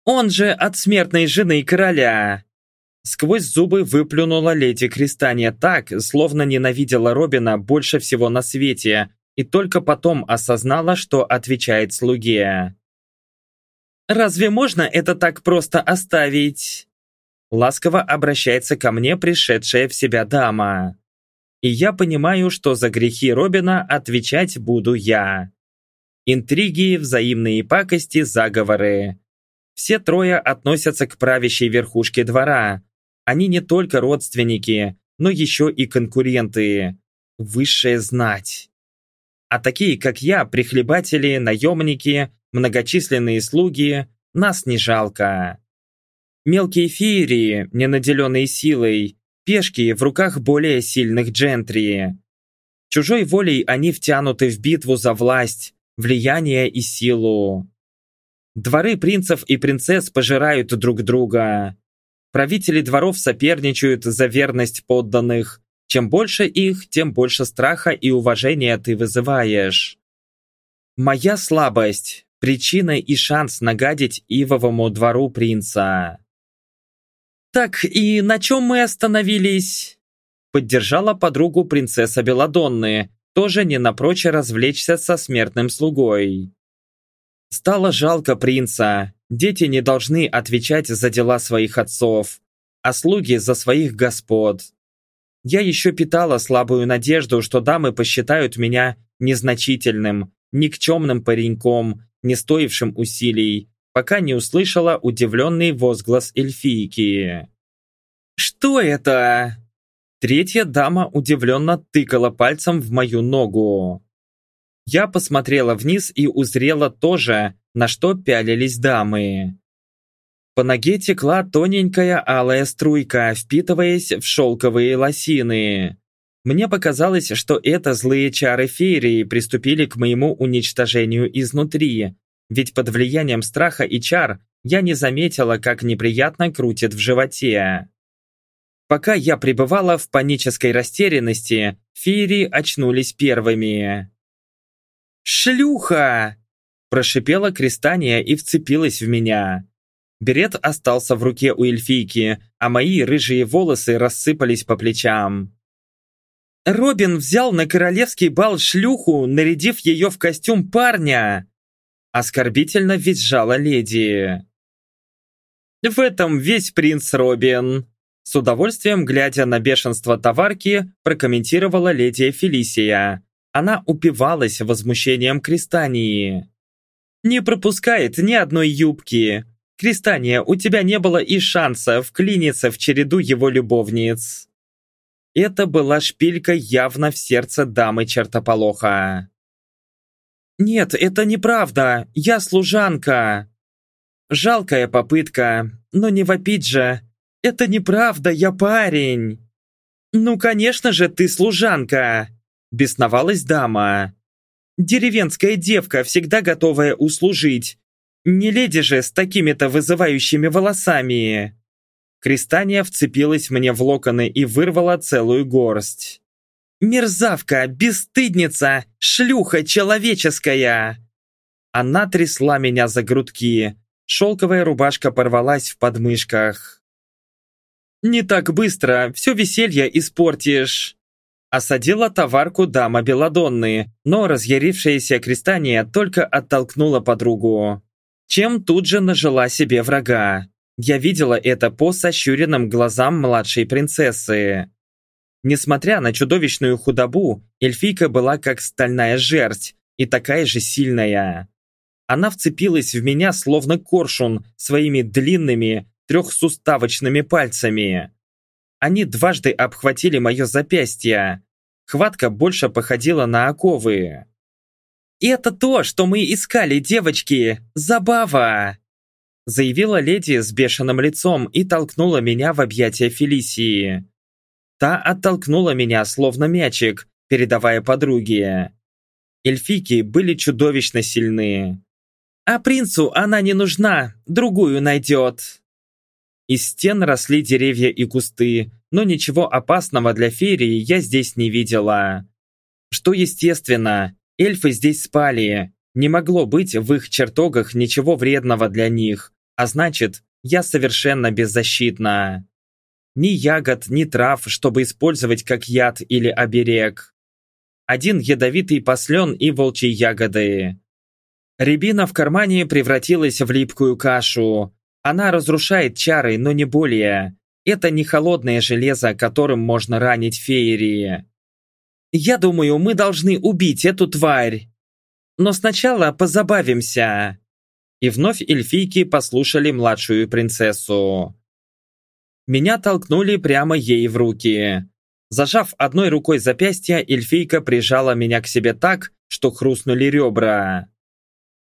Он же от смертной жены короля. Сквозь зубы выплюнула леди Кристания так, словно ненавидела Робина больше всего на свете, и только потом осознала, что отвечает слуге. «Разве можно это так просто оставить?» Ласково обращается ко мне пришедшая в себя дама. И я понимаю, что за грехи Робина отвечать буду я. Интриги, взаимные пакости, заговоры. Все трое относятся к правящей верхушке двора. Они не только родственники, но еще и конкуренты. Высшая знать. А такие, как я, прихлебатели, наемники, многочисленные слуги, нас не жалко. Мелкие феерии, не наделенные силой, пешки в руках более сильных джентри. Чужой волей они втянуты в битву за власть, влияние и силу. Дворы принцев и принцесс пожирают друг друга. Правители дворов соперничают за верность подданных. Чем больше их, тем больше страха и уважения ты вызываешь. Моя слабость – причина и шанс нагадить ивовому двору принца. «Так, и на чем мы остановились?» Поддержала подругу принцесса Беладонны, тоже не напрочь развлечься со смертным слугой. Стало жалко принца. Дети не должны отвечать за дела своих отцов, а слуги за своих господ. Я еще питала слабую надежду, что дамы посчитают меня незначительным, никчемным пареньком, не стоившим усилий, пока не услышала удивленный возглас эльфийки. «Что это?» Третья дама удивленно тыкала пальцем в мою ногу. Я посмотрела вниз и узрела то же, на что пялились дамы. По ноге текла тоненькая алая струйка, впитываясь в шелковые лосины. Мне показалось, что это злые чары феерии приступили к моему уничтожению изнутри, ведь под влиянием страха и чар я не заметила, как неприятно крутит в животе. Пока я пребывала в панической растерянности, феери очнулись первыми. «Шлюха!» – прошипела Кристания и вцепилась в меня. Берет остался в руке у эльфийки, а мои рыжие волосы рассыпались по плечам. Робин взял на королевский бал шлюху, нарядив ее в костюм парня. Оскорбительно визжала леди. В этом весь принц Робин. С удовольствием, глядя на бешенство товарки, прокомментировала леди Фелисия. Она упивалась возмущением Кристании. «Не пропускает ни одной юбки. Кристания, у тебя не было и шанса вклиниться в череду его любовниц». Это была шпилька явно в сердце дамы чертополоха. «Нет, это неправда. Я служанка». Жалкая попытка, но не вопить же. Это неправда, я парень. Ну, конечно же, ты служанка. Бесновалась дама. Деревенская девка, всегда готовая услужить. Не леди же с такими-то вызывающими волосами. Кристания вцепилась мне в локоны и вырвала целую горсть. «Мерзавка, бесстыдница, шлюха человеческая!» Она трясла меня за грудки. Шелковая рубашка порвалась в подмышках. «Не так быстро, все веселье испортишь!» Осадила товарку дама Беладонны, но разъярившаяся Кристания только оттолкнула подругу. Чем тут же нажила себе врага. Я видела это по сощуренным глазам младшей принцессы. Несмотря на чудовищную худобу, эльфийка была как стальная жерсть и такая же сильная. Она вцепилась в меня, словно коршун, своими длинными трехсуставочными пальцами. Они дважды обхватили мое запястье. Хватка больше походила на оковы. «Это то, что мы искали, девочки! Забава!» Заявила леди с бешеным лицом и толкнула меня в объятия Фелисии. Та оттолкнула меня, словно мячик, передавая подруге. Эльфики были чудовищно сильны. «А принцу она не нужна, другую найдет!» Из стен росли деревья и кусты, но ничего опасного для феерии я здесь не видела. Что естественно, эльфы здесь спали, не могло быть в их чертогах ничего вредного для них, а значит, я совершенно беззащитна. Ни ягод, ни трав, чтобы использовать как яд или оберег. Один ядовитый послен и волчьи ягоды. Рябина в кармане превратилась в липкую кашу, она разрушает чары, но не более. Это не холодное железо, которым можно ранить феерии. Я думаю, мы должны убить эту тварь. Но сначала позабавимся. И вновь эльфийки послушали младшую принцессу. Меня толкнули прямо ей в руки. Зажав одной рукой запястье, эльфийка прижала меня к себе так, что хрустнули ребра.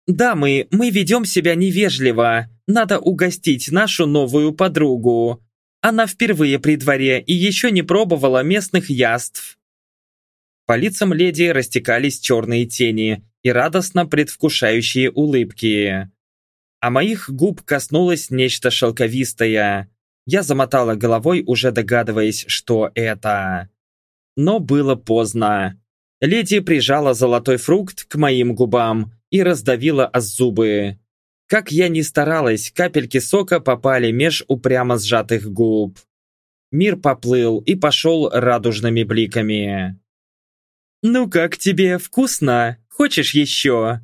«Дамы, мы ведем себя невежливо. Надо угостить нашу новую подругу. Она впервые при дворе и еще не пробовала местных яств». По лицам леди растекались черные тени и радостно предвкушающие улыбки. А моих губ коснулось нечто шелковистое. Я замотала головой, уже догадываясь, что это. Но было поздно. Леди прижала золотой фрукт к моим губам и раздавила о зубы. Как я ни старалась, капельки сока попали меж упрямо сжатых губ. Мир поплыл и пошел радужными бликами. «Ну как тебе, вкусно? Хочешь еще?»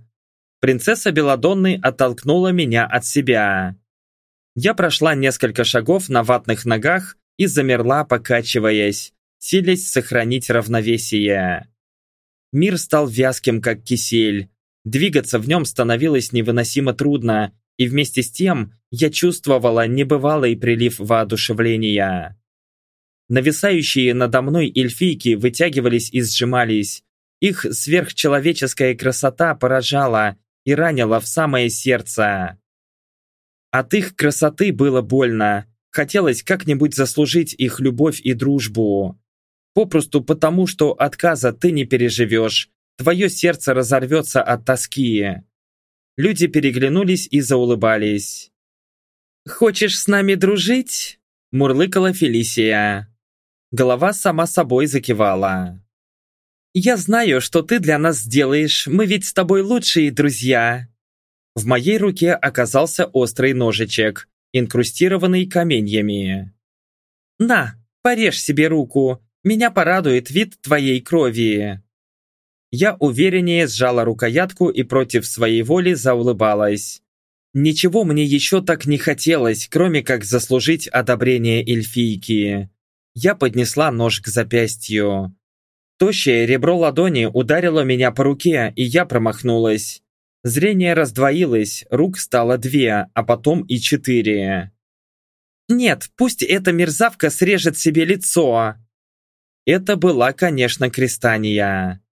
Принцесса Беладонны оттолкнула меня от себя. Я прошла несколько шагов на ватных ногах и замерла, покачиваясь, силясь сохранить равновесие. Мир стал вязким, как кисель, Двигаться в нем становилось невыносимо трудно, и вместе с тем я чувствовала небывалый прилив воодушевления. Нависающие надо мной эльфийки вытягивались и сжимались. Их сверхчеловеческая красота поражала и ранила в самое сердце. От их красоты было больно. Хотелось как-нибудь заслужить их любовь и дружбу. Попросту потому, что отказа ты не переживешь, Твое сердце разорвется от тоски. Люди переглянулись и заулыбались. «Хочешь с нами дружить?» – мурлыкала Фелисия. Голова сама собой закивала. «Я знаю, что ты для нас сделаешь, мы ведь с тобой лучшие друзья!» В моей руке оказался острый ножичек, инкрустированный каменьями. «На, порежь себе руку, меня порадует вид твоей крови!» Я увереннее сжала рукоятку и против своей воли заулыбалась. Ничего мне еще так не хотелось, кроме как заслужить одобрение эльфийки. Я поднесла нож к запястью. Тощее ребро ладони ударило меня по руке, и я промахнулась. Зрение раздвоилось, рук стало две, а потом и четыре. «Нет, пусть эта мерзавка срежет себе лицо!» Это была, конечно, Кристания.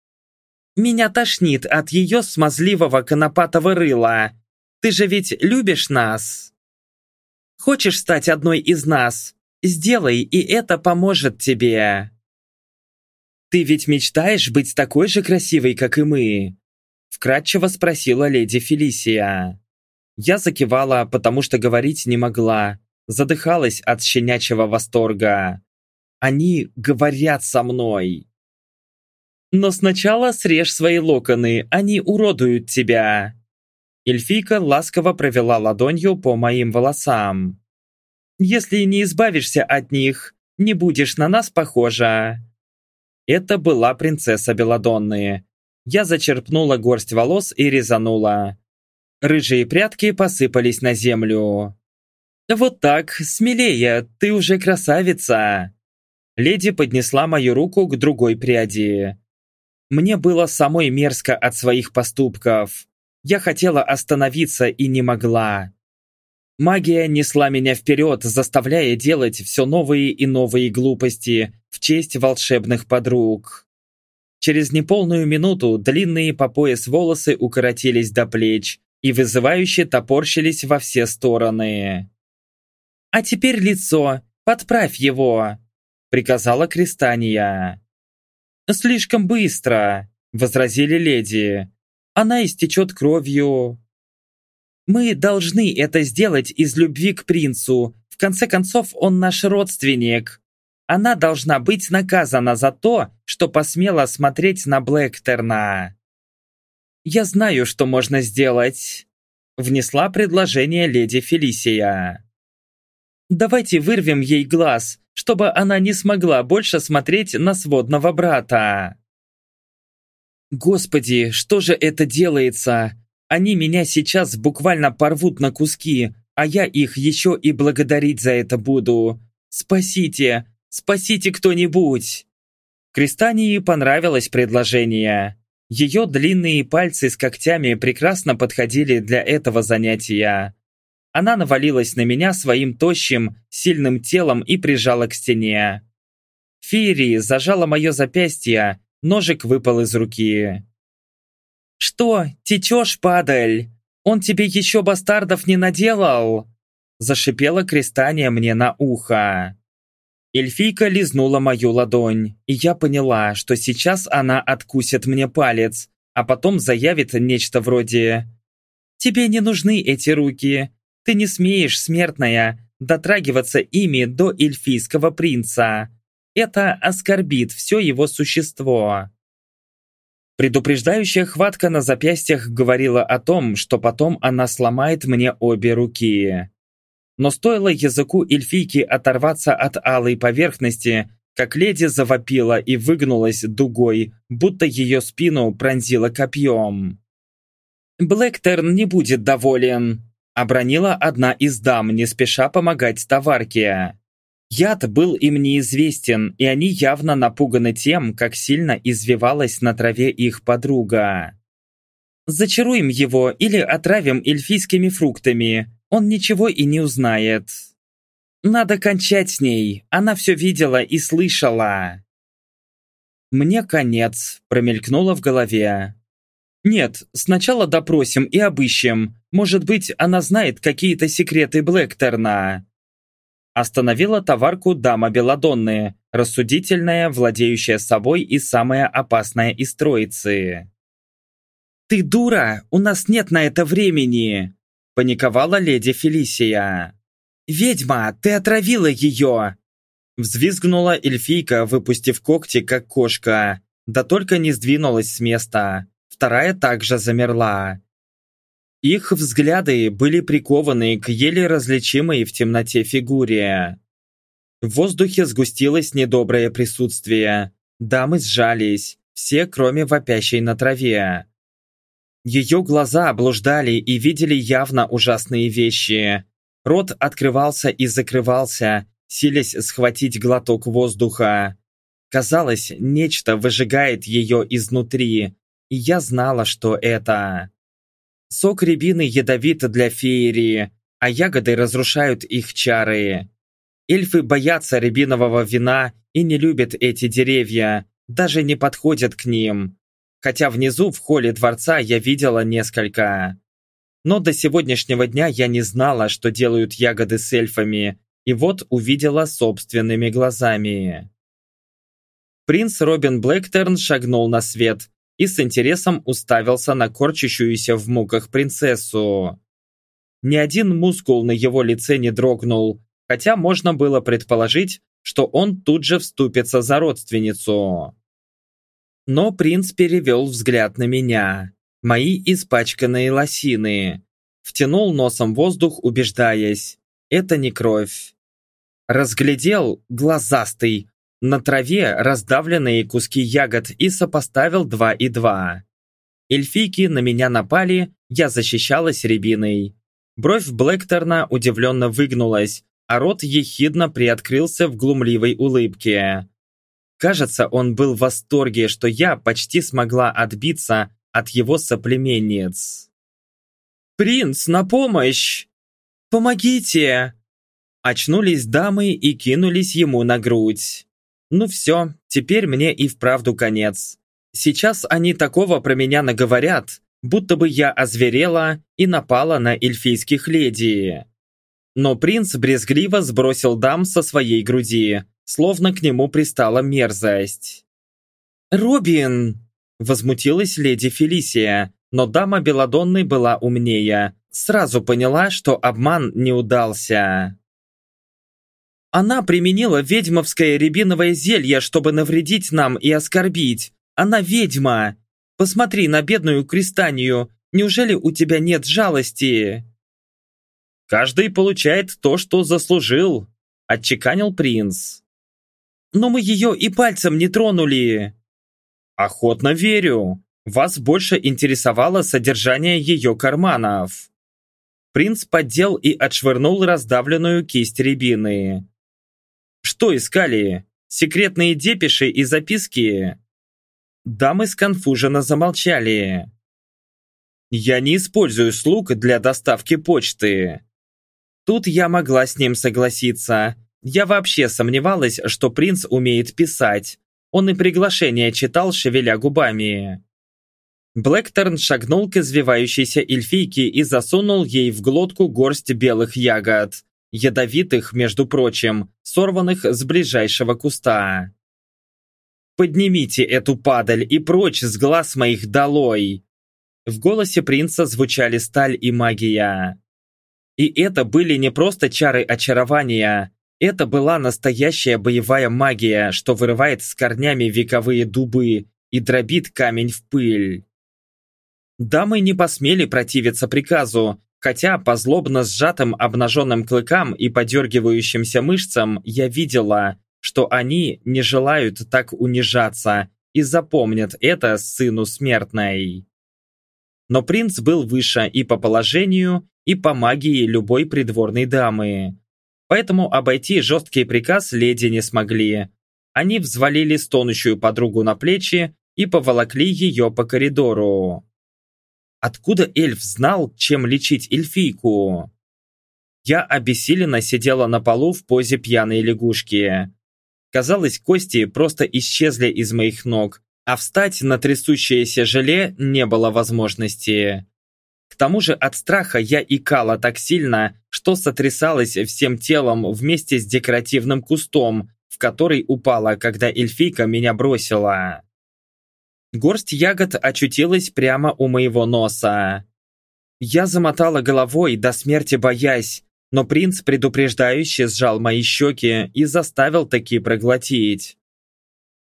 Меня тошнит от ее смазливого конопатого рыла. Ты же ведь любишь нас? Хочешь стать одной из нас? Сделай, и это поможет тебе. Ты ведь мечтаешь быть такой же красивой, как и мы? Вкратчиво спросила леди Фелисия. Я закивала, потому что говорить не могла. Задыхалась от щенячьего восторга. Они говорят со мной. Но сначала срежь свои локоны, они уродуют тебя. Эльфийка ласково провела ладонью по моим волосам. Если не избавишься от них, не будешь на нас похожа. Это была принцесса Беладонны. Я зачерпнула горсть волос и резанула. Рыжие прятки посыпались на землю. «Вот так, смелее, ты уже красавица!» Леди поднесла мою руку к другой пряди. Мне было самой мерзко от своих поступков. Я хотела остановиться и не могла. Магия несла меня вперед, заставляя делать все новые и новые глупости в честь волшебных подруг. Через неполную минуту длинные по пояс волосы укоротились до плеч и вызывающе топорщились во все стороны. «А теперь лицо, подправь его!» — приказала Кристания. «Слишком быстро!» — возразили леди. «Она истечет кровью!» «Мы должны это сделать из любви к принцу. В конце концов, он наш родственник. Она должна быть наказана за то, что посмела смотреть на Блэктерна». «Я знаю, что можно сделать», — внесла предложение леди Фелисия. Давайте вырвем ей глаз, чтобы она не смогла больше смотреть на сводного брата. Господи, что же это делается? Они меня сейчас буквально порвут на куски, а я их еще и благодарить за это буду. Спасите, спасите кто-нибудь. Кристании понравилось предложение. Ее длинные пальцы с когтями прекрасно подходили для этого занятия. Она навалилась на меня своим тощим, сильным телом и прижала к стене. Фири зажала мое запястье, ножик выпал из руки. «Что, течешь, падаль? Он тебе еще бастардов не наделал?» Зашипела крестание мне на ухо. Эльфийка лизнула мою ладонь, и я поняла, что сейчас она откусит мне палец, а потом заявит нечто вроде «Тебе не нужны эти руки, ты не смеешь, смертная, дотрагиваться ими до эльфийского принца. Это оскорбит все его существо. Предупреждающая хватка на запястьях говорила о том, что потом она сломает мне обе руки. Но стоило языку эльфийки оторваться от алой поверхности, как леди завопила и выгнулась дугой, будто ее спину пронзило копьем. «Блэктерн не будет доволен», Обронила одна из дам, не спеша помогать товарке. Яд был им неизвестен, и они явно напуганы тем, как сильно извивалась на траве их подруга. «Зачаруем его или отравим эльфийскими фруктами, он ничего и не узнает. Надо кончать с ней, она все видела и слышала». «Мне конец», промелькнуло в голове. «Нет, сначала допросим и обыщем. Может быть, она знает какие-то секреты Блэктерна». Остановила товарку дама Беладонны, рассудительная, владеющая собой и самая опасная из троицы. «Ты дура! У нас нет на это времени!» Паниковала леди Фелисия. «Ведьма, ты отравила ее!» Взвизгнула эльфийка, выпустив когти, как кошка. Да только не сдвинулась с места вторая также замерла. Их взгляды были прикованы к еле различимой в темноте фигуре. В воздухе сгустилось недоброе присутствие. Дамы сжались, все кроме вопящей на траве. Ее глаза блуждали и видели явно ужасные вещи. Рот открывался и закрывался, силясь схватить глоток воздуха. Казалось, нечто выжигает ее изнутри, и я знала, что это... Сок рябины ядовит для феерии, а ягоды разрушают их чары. Эльфы боятся рябинового вина и не любят эти деревья, даже не подходят к ним. Хотя внизу в холле дворца я видела несколько. Но до сегодняшнего дня я не знала, что делают ягоды с эльфами, и вот увидела собственными глазами. Принц Робин Блэктерн шагнул на свет, и с интересом уставился на корчащуюся в муках принцессу. Ни один мускул на его лице не дрогнул, хотя можно было предположить, что он тут же вступится за родственницу. Но принц перевел взгляд на меня, мои испачканные лосины, втянул носом воздух, убеждаясь, это не кровь. Разглядел, глазастый, На траве раздавленные куски ягод и сопоставил два и два. Эльфийки на меня напали, я защищалась рябиной. Бровь Блэкторна удивленно выгнулась, а рот ехидно приоткрылся в глумливой улыбке. Кажется, он был в восторге, что я почти смогла отбиться от его соплеменниц. «Принц, на помощь! Помогите!» Очнулись дамы и кинулись ему на грудь. Ну все, теперь мне и вправду конец. Сейчас они такого про меня наговорят, будто бы я озверела и напала на эльфийских леди. Но принц брезгливо сбросил дам со своей груди, словно к нему пристала мерзость. «Робин!» – возмутилась леди Фелисия, но дама Беладонны была умнее. Сразу поняла, что обман не удался. Она применила ведьмовское рябиновое зелье, чтобы навредить нам и оскорбить. Она ведьма. Посмотри на бедную Кристанию. Неужели у тебя нет жалости? Каждый получает то, что заслужил, отчеканил принц. Но мы ее и пальцем не тронули. Охотно верю. Вас больше интересовало содержание ее карманов. Принц поддел и отшвырнул раздавленную кисть рябины. Что искали? Секретные депеши и записки? Дамы сконфуженно замолчали. «Я не использую слуг для доставки почты». Тут я могла с ним согласиться. Я вообще сомневалась, что принц умеет писать. Он и приглашение читал, шевеля губами. Блэкторн шагнул к извивающейся эльфийке и засунул ей в глотку горсть белых ягод. Ядовитых, между прочим, сорванных с ближайшего куста. Поднимите эту падаль и прочь с глаз моих долой!» В голосе принца звучали сталь и магия. И это были не просто чары очарования, это была настоящая боевая магия, что вырывает с корнями вековые дубы и дробит камень в пыль. Дамы не посмели противиться приказу, хотя по злобно сжатым обнаженным клыкам и подергивающимся мышцам я видела, что они не желают так унижаться и запомнят это сыну смертной. Но принц был выше и по положению, и по магии любой придворной дамы. Поэтому обойти жесткий приказ леди не смогли. Они взвалили стонущую подругу на плечи и поволокли ее по коридору. Откуда эльф знал, чем лечить эльфийку? Я обессиленно сидела на полу в позе пьяной лягушки. Казалось, кости просто исчезли из моих ног, а встать на трясущееся желе не было возможности. К тому же от страха я икала так сильно, что сотрясалась всем телом вместе с декоративным кустом, в который упала, когда эльфийка меня бросила. Горсть ягод очутилась прямо у моего носа. Я замотала головой, до смерти боясь, но принц предупреждающе сжал мои щеки и заставил таки проглотить.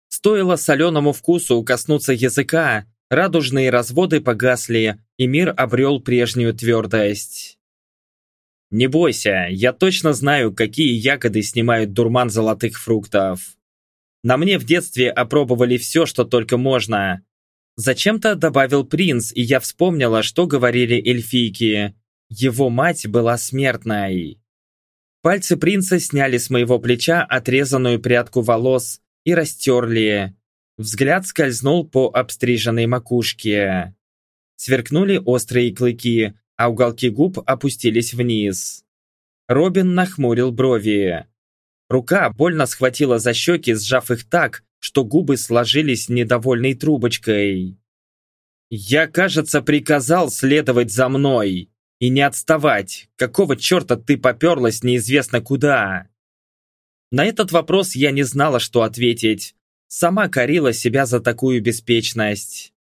Стоило соленому вкусу коснуться языка, радужные разводы погасли, и мир обрел прежнюю твердость. Не бойся, я точно знаю, какие ягоды снимают дурман золотых фруктов. На мне в детстве опробовали все, что только можно. Зачем-то добавил принц, и я вспомнила, что говорили эльфийки. Его мать была смертной. Пальцы принца сняли с моего плеча отрезанную прядку волос и растерли. Взгляд скользнул по обстриженной макушке. Сверкнули острые клыки, а уголки губ опустились вниз. Робин нахмурил брови. Рука больно схватила за щеки, сжав их так, что губы сложились недовольной трубочкой. «Я, кажется, приказал следовать за мной!» И не отставать. Какого черта ты поперлась неизвестно куда? На этот вопрос я не знала, что ответить. Сама корила себя за такую беспечность.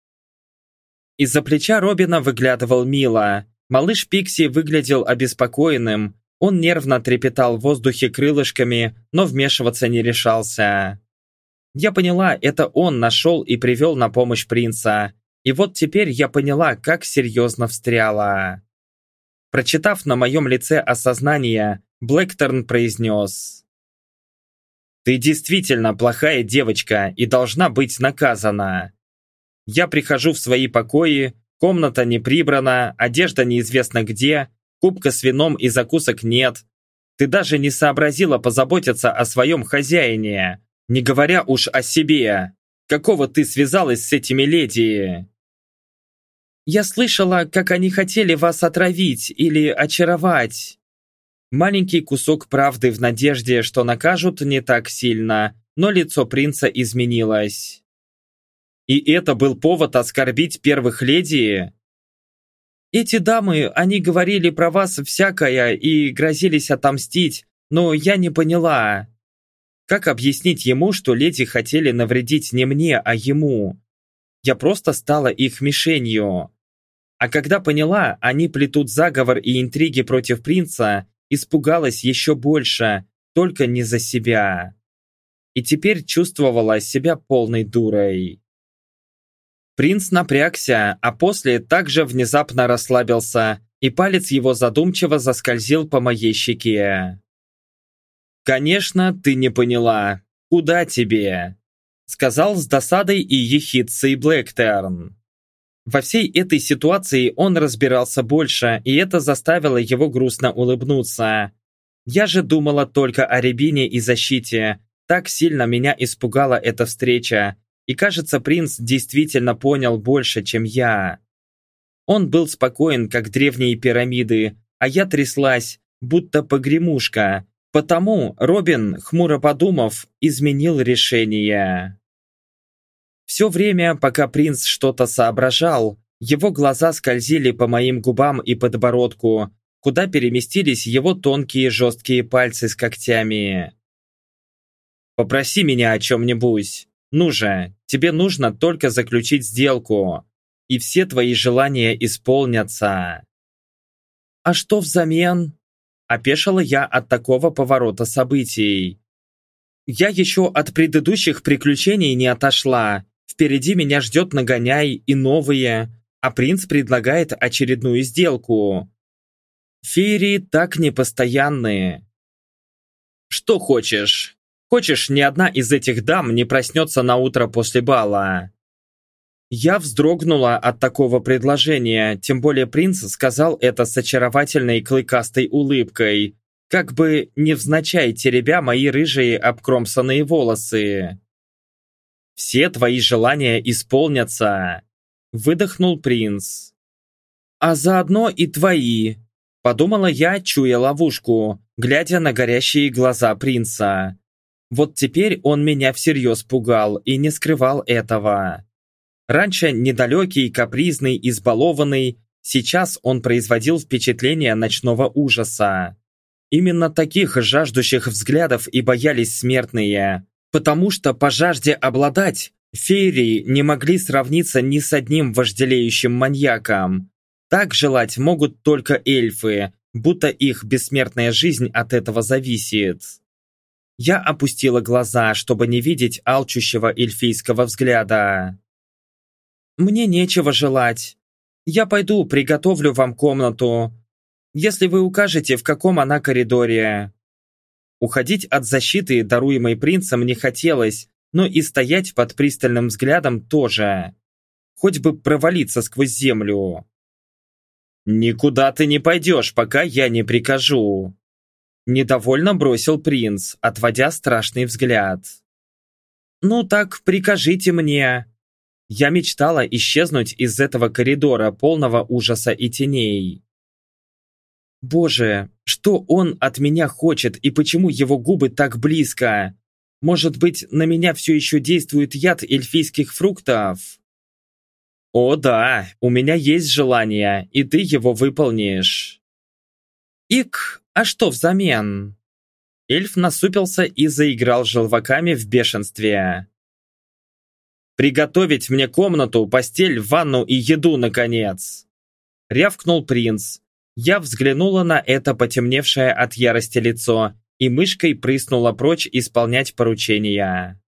Из-за плеча Робина выглядывал Мила. Малыш Пикси выглядел обеспокоенным. Он нервно трепетал в воздухе крылышками, но вмешиваться не решался. Я поняла, это он нашел и привел на помощь принца. И вот теперь я поняла, как серьезно встряла. Прочитав на моем лице осознание, Блэкторн произнес. Ты действительно плохая девочка и должна быть наказана. Я прихожу в свои покои, комната не прибрана, одежда неизвестно где, кубка с вином и закусок нет. Ты даже не сообразила позаботиться о своем хозяине, не говоря уж о себе. Какого ты связалась с этими леди? Я слышала, как они хотели вас отравить или очаровать. Маленький кусок правды в надежде, что накажут не так сильно, но лицо принца изменилось. И это был повод оскорбить первых леди? Эти дамы, они говорили про вас всякое и грозились отомстить, но я не поняла. Как объяснить ему, что леди хотели навредить не мне, а ему? Я просто стала их мишенью. А когда поняла, они плетут заговор и интриги против принца, испугалась еще больше, только не за себя. И теперь чувствовала себя полной дурой. Принц напрягся, а после также внезапно расслабился, и палец его задумчиво заскользил по моей щеке. «Конечно, ты не поняла. Куда тебе?» Сказал с досадой и ехидцей Блэктерн. Во всей этой ситуации он разбирался больше, и это заставило его грустно улыбнуться. Я же думала только о Рябине и защите. Так сильно меня испугала эта встреча. И кажется, принц действительно понял больше, чем я. Он был спокоен, как древние пирамиды, а я тряслась, будто погремушка. Потому Робин, хмуро подумав, изменил решение. Все время, пока принц что-то соображал, его глаза скользили по моим губам и подбородку, куда переместились его тонкие жесткие пальцы с когтями. «Попроси меня о чем-нибудь. Ну же, тебе нужно только заключить сделку, и все твои желания исполнятся». «А что взамен?» Опешила я от такого поворота событий. Я еще от предыдущих приключений не отошла, Впереди меня ждет нагоняй и новые, а принц предлагает очередную сделку. Феерии так непостоянные. Что хочешь? Хочешь, ни одна из этих дам не проснется на утро после бала? Я вздрогнула от такого предложения, тем более принц сказал это с очаровательной клыкастой улыбкой, как бы невзначай теребя мои рыжие обкромсанные волосы. Все твои желания исполнятся!» Выдохнул принц. «А заодно и твои!» Подумала я, чуя ловушку, глядя на горящие глаза принца. Вот теперь он меня всерьез пугал и не скрывал этого. Раньше недалекий, капризный, избалованный, сейчас он производил впечатление ночного ужаса. Именно таких жаждущих взглядов и боялись смертные, потому что по жажде обладать феерии не могли сравниться ни с одним вожделеющим маньяком. Так желать могут только эльфы, будто их бессмертная жизнь от этого зависит. Я опустила глаза, чтобы не видеть алчущего эльфийского взгляда. «Мне нечего желать. Я пойду приготовлю вам комнату, если вы укажете, в каком она коридоре. Уходить от защиты, даруемой принцем, не хотелось, но и стоять под пристальным взглядом тоже. Хоть бы провалиться сквозь землю. «Никуда ты не пойдешь, пока я не прикажу!» Недовольно бросил принц, отводя страшный взгляд. «Ну так прикажите мне!» Я мечтала исчезнуть из этого коридора, полного ужаса и теней. Боже, что он от меня хочет и почему его губы так близко? Может быть, на меня все еще действует яд эльфийских фруктов? О да, у меня есть желание, и ты его выполнишь. Ик, а что взамен? Эльф насупился и заиграл желваками в бешенстве. «Приготовить мне комнату, постель, ванну и еду, наконец!» Рявкнул принц, я взглянула на это потемневшее от ярости лицо и мышкой прыснула прочь исполнять поручения.